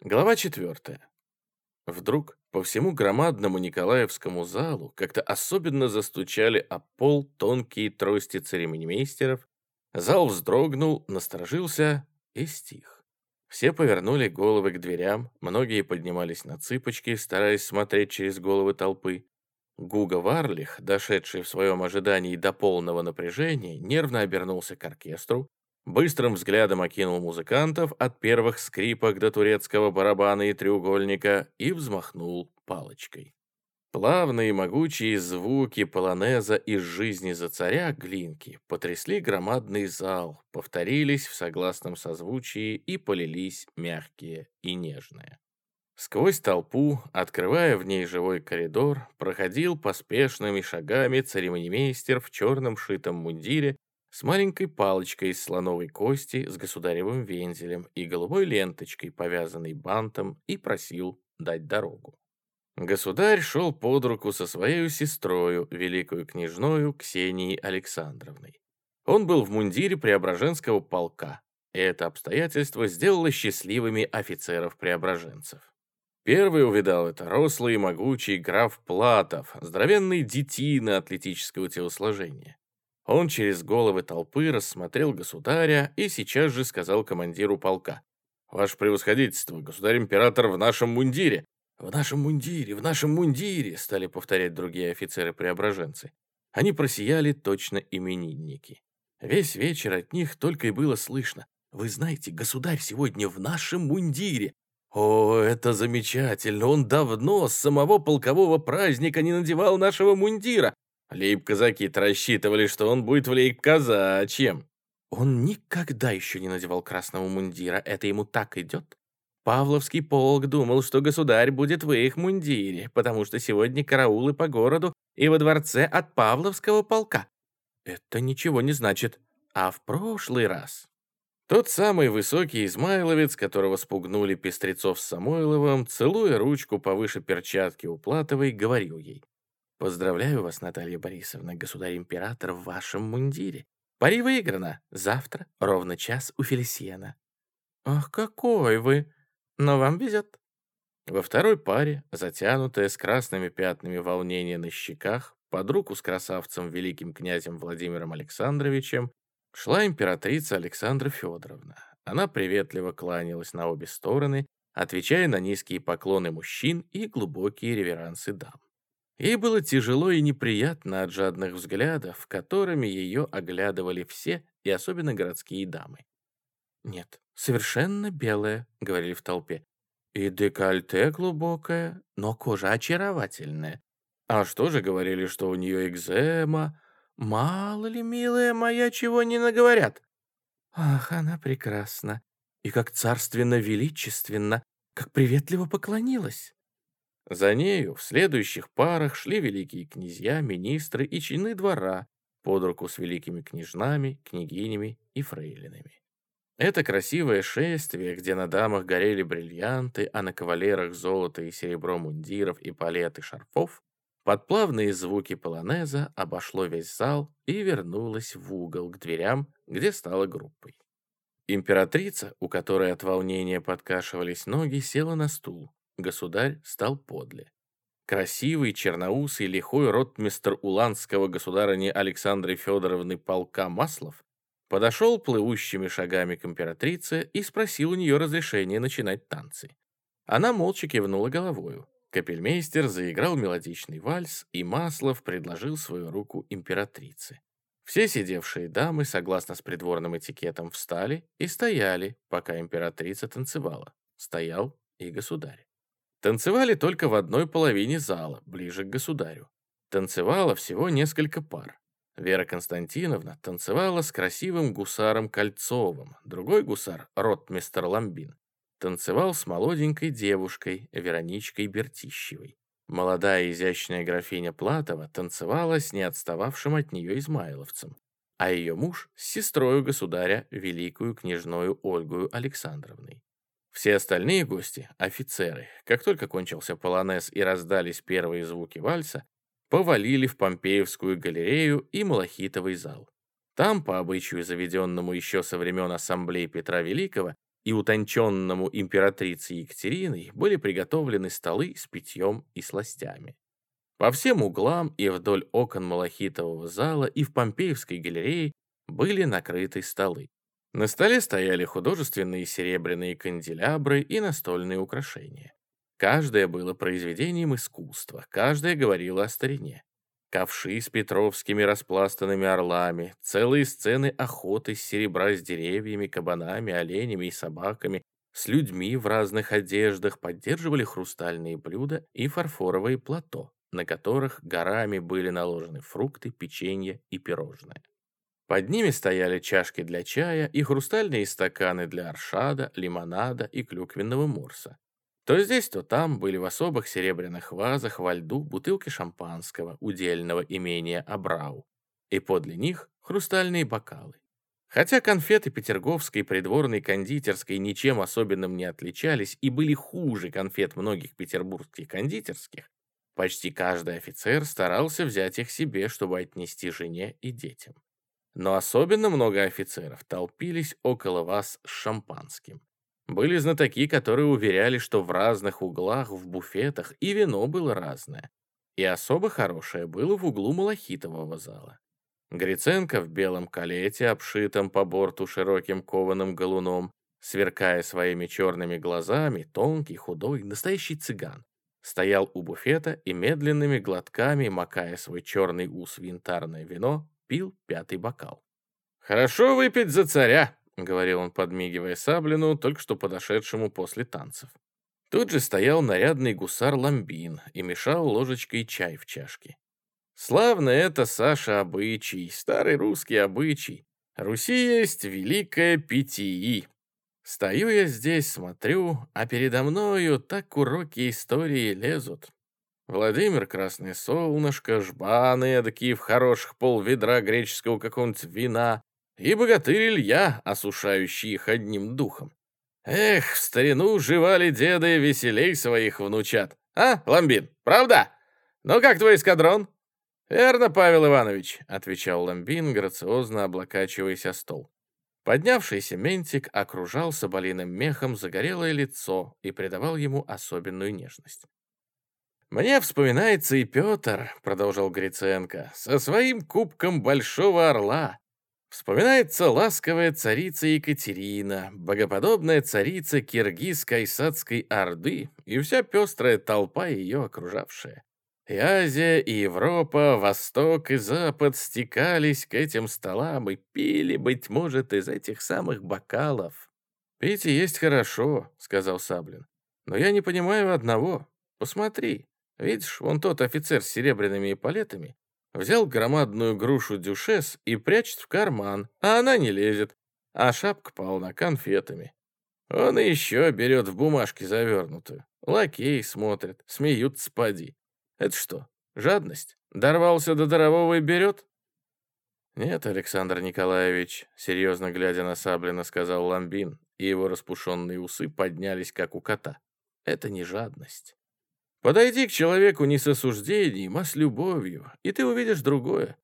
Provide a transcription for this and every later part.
Глава четвертая. Вдруг по всему громадному Николаевскому залу как-то особенно застучали о пол тонкие трости церемонимейстеров. Зал вздрогнул, насторожился и стих. Все повернули головы к дверям, многие поднимались на цыпочки, стараясь смотреть через головы толпы. Гуга Варлих, дошедший в своем ожидании до полного напряжения, нервно обернулся к оркестру, быстрым взглядом окинул музыкантов от первых скрипок до турецкого барабана и треугольника и взмахнул палочкой. Плавные могучие звуки полонеза из жизни за царя Глинки потрясли громадный зал, повторились в согласном созвучии и полились мягкие и нежные. Сквозь толпу, открывая в ней живой коридор, проходил поспешными шагами церемонимейстер в черном шитом мундире с маленькой палочкой из слоновой кости с государевым вензелем и голубой ленточкой, повязанной бантом, и просил дать дорогу. Государь шел под руку со своей сестрою, великою княжною Ксенией Александровной. Он был в мундире Преображенского полка, и это обстоятельство сделало счастливыми офицеров-преображенцев. Первый увидал это рослый и могучий граф Платов, здоровенный детина атлетического телосложения. Он через головы толпы рассмотрел государя и сейчас же сказал командиру полка. «Ваше превосходительство, государь-император в нашем мундире. «В нашем мундире, в нашем мундире!» стали повторять другие офицеры-преображенцы. Они просияли точно именинники. Весь вечер от них только и было слышно. «Вы знаете, государь сегодня в нашем мундире!» «О, это замечательно! Он давно с самого полкового праздника не надевал нашего мундира!» Лейб-казаки-то рассчитывали, что он будет в лейб-казачьем. Он никогда еще не надевал красного мундира, это ему так идет. Павловский полк думал, что государь будет в их мундире, потому что сегодня караулы по городу и во дворце от Павловского полка. Это ничего не значит. А в прошлый раз... Тот самый высокий измайловец, которого спугнули Пестрецов с Самойловым, целуя ручку повыше перчатки у Платовой, говорил ей. «Поздравляю вас, Наталья Борисовна, государь-император в вашем мундире. Пари выиграно. Завтра ровно час у Фелисиена». «Ах, какой вы!» Но вам везет. Во второй паре, затянутая с красными пятнами волнения на щеках, под руку с красавцем великим князем Владимиром Александровичем, шла императрица Александра Федоровна. Она приветливо кланялась на обе стороны, отвечая на низкие поклоны мужчин и глубокие реверансы дам. Ей было тяжело и неприятно от жадных взглядов, которыми ее оглядывали все, и особенно городские дамы. Нет, совершенно белая», — говорили в толпе. «И декольте глубокое, но кожа очаровательная. А что же говорили, что у нее экзема? Мало ли, милая моя, чего не наговорят?» «Ах, она прекрасна! И как царственно-величественно, как приветливо поклонилась!» За нею в следующих парах шли великие князья, министры и чины двора под руку с великими княжнами, княгинями и фрейлинами. Это красивое шествие, где на дамах горели бриллианты, а на кавалерах золото и серебро мундиров и палет и шарфов, под плавные звуки полонеза обошло весь зал и вернулось в угол к дверям, где стала группой. Императрица, у которой от волнения подкашивались ноги, села на стул. Государь стал подле. Красивый, черноусый, лихой ротмистр уланского государыни Александры Федоровны полка Маслов Подошел плывущими шагами к императрице и спросил у нее разрешения начинать танцы. Она молча кивнула головою. Капельмейстер заиграл мелодичный вальс, и Маслов предложил свою руку императрице. Все сидевшие дамы, согласно с придворным этикетом, встали и стояли, пока императрица танцевала. Стоял и государь. Танцевали только в одной половине зала, ближе к государю. Танцевало всего несколько пар. Вера Константиновна танцевала с красивым гусаром Кольцовым, другой гусар, ротмистер Ламбин, танцевал с молоденькой девушкой Вероничкой Бертищевой. Молодая изящная графиня Платова танцевала с не отстававшим от нее измайловцем, а ее муж с сестрой государя, великую княжною Ольгою Александровной. Все остальные гости, офицеры, как только кончился полонез и раздались первые звуки вальса, повалили в Помпеевскую галерею и Малахитовый зал. Там, по обычаю заведенному еще со времен Ассамблеи Петра Великого, и утонченному императрицей Екатериной были приготовлены столы с питьем и сластями. По всем углам и вдоль окон Малахитового зала и в Помпеевской галерее были накрыты столы. На столе стояли художественные серебряные канделябры и настольные украшения. Каждое было произведением искусства, каждое говорило о старине. Ковши с петровскими распластанными орлами, целые сцены охоты с серебра с деревьями, кабанами, оленями и собаками, с людьми в разных одеждах поддерживали хрустальные блюда и фарфоровые плато, на которых горами были наложены фрукты, печенье и пирожные. Под ними стояли чашки для чая и хрустальные стаканы для аршада, лимонада и клюквенного морса. То здесь, то там были в особых серебряных вазах во льду бутылки шампанского, удельного имения Абрау, и подле них хрустальные бокалы. Хотя конфеты Петерговской придворной кондитерской ничем особенным не отличались и были хуже конфет многих петербургских кондитерских, почти каждый офицер старался взять их себе, чтобы отнести жене и детям. Но особенно много офицеров толпились около вас с шампанским. Были знатоки, которые уверяли, что в разных углах, в буфетах и вино было разное. И особо хорошее было в углу малахитового зала. Гриценко в белом калете, обшитом по борту широким кованым галуном, сверкая своими черными глазами, тонкий, худой, настоящий цыган, стоял у буфета и медленными глотками, макая свой черный ус в янтарное вино, пил пятый бокал. «Хорошо выпить за царя!» — говорил он, подмигивая Саблину, только что подошедшему после танцев. Тут же стоял нарядный гусар Ламбин и мешал ложечкой чай в чашке. Славно это, Саша, обычай, старый русский обычай. Руси есть великое питии. Стою я здесь, смотрю, а передо мною так уроки истории лезут. Владимир Красное Солнышко, жбаны эдакие в хороших пол ведра греческого какого-нибудь вина, и богатырь Илья, осушающий их одним духом. Эх, в старину жевали деды веселей своих внучат. А, Ламбин, правда? Ну как твой эскадрон? Верно, Павел Иванович, отвечал Ламбин, грациозно облокачиваясь о стол. Поднявшийся ментик окружал соболиным мехом загорелое лицо и придавал ему особенную нежность. «Мне вспоминается и Петр», — продолжал Гриценко, «со своим кубком Большого Орла. Вспоминается ласковая царица Екатерина, богоподобная царица Киргиз-Кайсадской Орды и вся пестрая толпа ее окружавшая. И Азия, и Европа, Восток и Запад стекались к этим столам и пили, быть может, из этих самых бокалов. «Пить и есть хорошо», — сказал Саблин. «Но я не понимаю одного. Посмотри, видишь, вон тот офицер с серебряными эполетами Взял громадную грушу дюшес и прячет в карман, а она не лезет, а шапка полна конфетами. Он еще берет в бумажке завернутую. Лакей смотрит, смеются поди. Это что, жадность? Дорвался до дарового и берет? Нет, Александр Николаевич, серьезно глядя на Саблина, сказал Ламбин, и его распушенные усы поднялись, как у кота. Это не жадность. Подойди к человеку не с осуждением, а с любовью, и ты увидишь другое.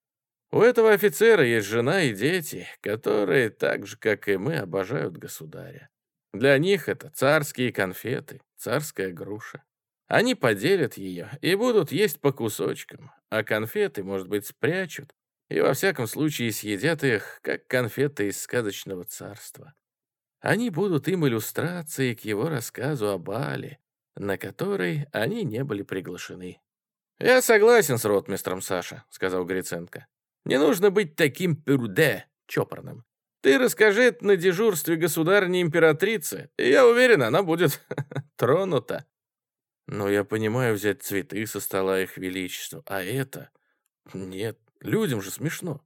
У этого офицера есть жена и дети, которые, так же, как и мы, обожают государя. Для них это царские конфеты, царская груша. Они поделят ее и будут есть по кусочкам, а конфеты, может быть, спрячут, и во всяком случае съедят их, как конфеты из сказочного царства. Они будут им иллюстрацией к его рассказу о Бале, на который они не были приглашены. «Я согласен с ротмистром, Саша», — сказал Гриценко. «Не нужно быть таким пюрде, чопорным. Ты расскажи это на дежурстве государни императрицы, и я уверен, она будет тронута». «Но я понимаю взять цветы со стола их величества, а это...» «Нет, людям же смешно».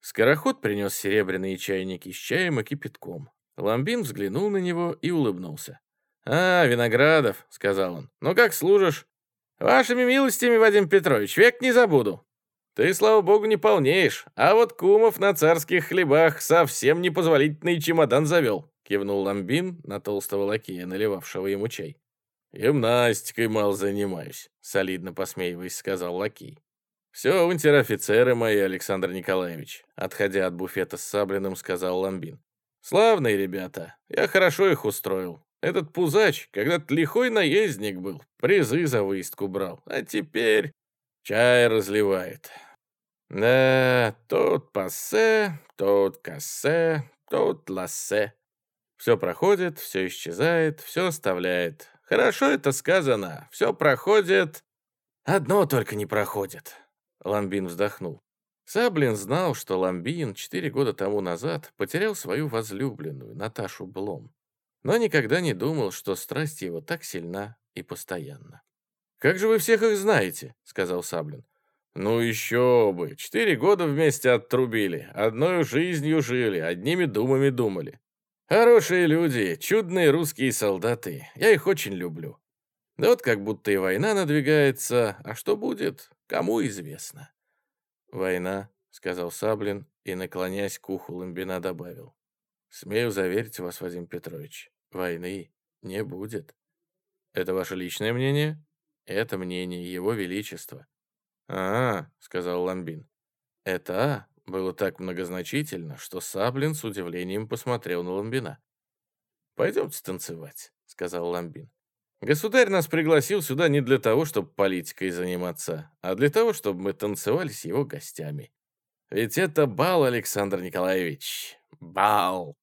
Скороход принес серебряные чайники с чаем и кипятком. Ламбин взглянул на него и улыбнулся. «А, Виноградов», — сказал он, — «ну как служишь?» «Вашими милостями, Вадим Петрович, век не забуду». «Ты, слава богу, не полнеешь, а вот Кумов на царских хлебах совсем непозволительный чемодан завел», — кивнул Ламбин на толстого лакея, наливавшего ему чай. «Гимнастикой мало занимаюсь», — солидно посмеиваясь, сказал лакей. «Все, унтер-офицеры мои, Александр Николаевич», — отходя от буфета с Саблиным, сказал Ламбин. Славные ребята, я хорошо их устроил. Этот пузач когда-то лихой наездник был, призы за выездку брал, а теперь чай разливает. Да, тут пассе, тут кассе, тут лассе. Все проходит, все исчезает, все оставляет. Хорошо это сказано, все проходит. Одно только не проходит. Ламбин вздохнул. Саблин знал, что Ламбин четыре года тому назад потерял свою возлюбленную, Наташу Блом но никогда не думал, что страсть его так сильна и постоянна. «Как же вы всех их знаете?» — сказал Саблин. «Ну еще бы! Четыре года вместе оттрубили, одной жизнью жили, одними думами думали. Хорошие люди, чудные русские солдаты, я их очень люблю. Да вот как будто и война надвигается, а что будет, кому известно». «Война», — сказал Саблин и, наклонясь к уху Ламбина, добавил. Смею заверить вас, Вадим Петрович, войны не будет. Это ваше личное мнение? Это мнение Его Величества. А, сказал Ламбин. Это «а» было так многозначительно, что Саблин с удивлением посмотрел на Ламбина. «Пойдемте танцевать», — сказал Ламбин. «Государь нас пригласил сюда не для того, чтобы политикой заниматься, а для того, чтобы мы танцевали с его гостями. Ведь это бал, Александр Николаевич, бал!»